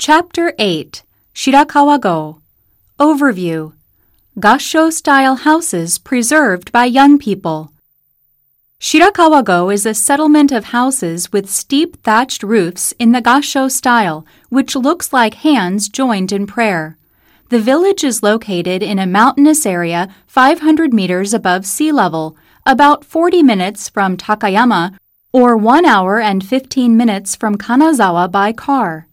Chapter 8 Shirakawa Go Overview Gasho style houses preserved by young people. Shirakawa Go is a settlement of houses with steep thatched roofs in the Gasho style, which looks like hands joined in prayer. The village is located in a mountainous area 500 meters above sea level, about 40 minutes from Takayama, or 1 hour and 15 minutes from Kanazawa by car.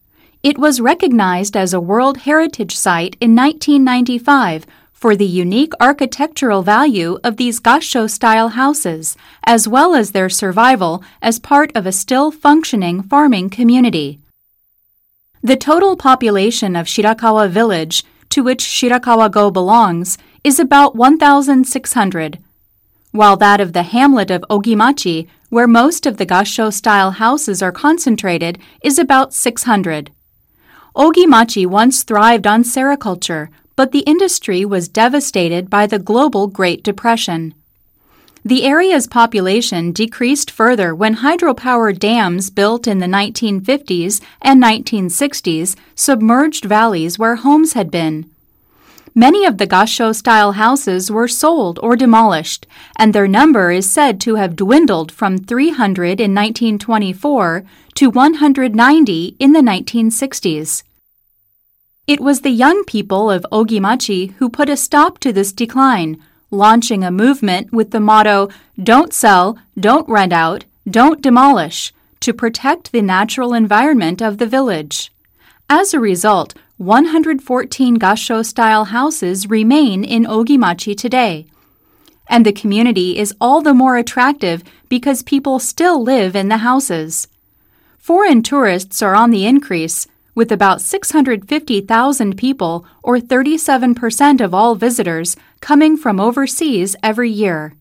It was recognized as a World Heritage Site in 1995 for the unique architectural value of these Gasho style houses, as well as their survival as part of a still functioning farming community. The total population of Shirakawa Village, to which Shirakawa Go belongs, is about 1,600, while that of the hamlet of Ogimachi, where most of the Gasho style houses are concentrated, is about 600. Ogimachi once thrived on sericulture, but the industry was devastated by the global Great Depression. The area's population decreased further when hydropower dams built in the 1950s and 1960s submerged valleys where homes had been. Many of the Gasho style houses were sold or demolished, and their number is said to have dwindled from 300 in 1924 to 190 in the 1960s. It was the young people of Ogimachi who put a stop to this decline, launching a movement with the motto Don't sell, don't rent out, don't demolish to protect the natural environment of the village. As a result, 114 Gasho style houses remain in Ogimachi today. And the community is all the more attractive because people still live in the houses. Foreign tourists are on the increase, with about 650,000 people, or 37% of all visitors, coming from overseas every year.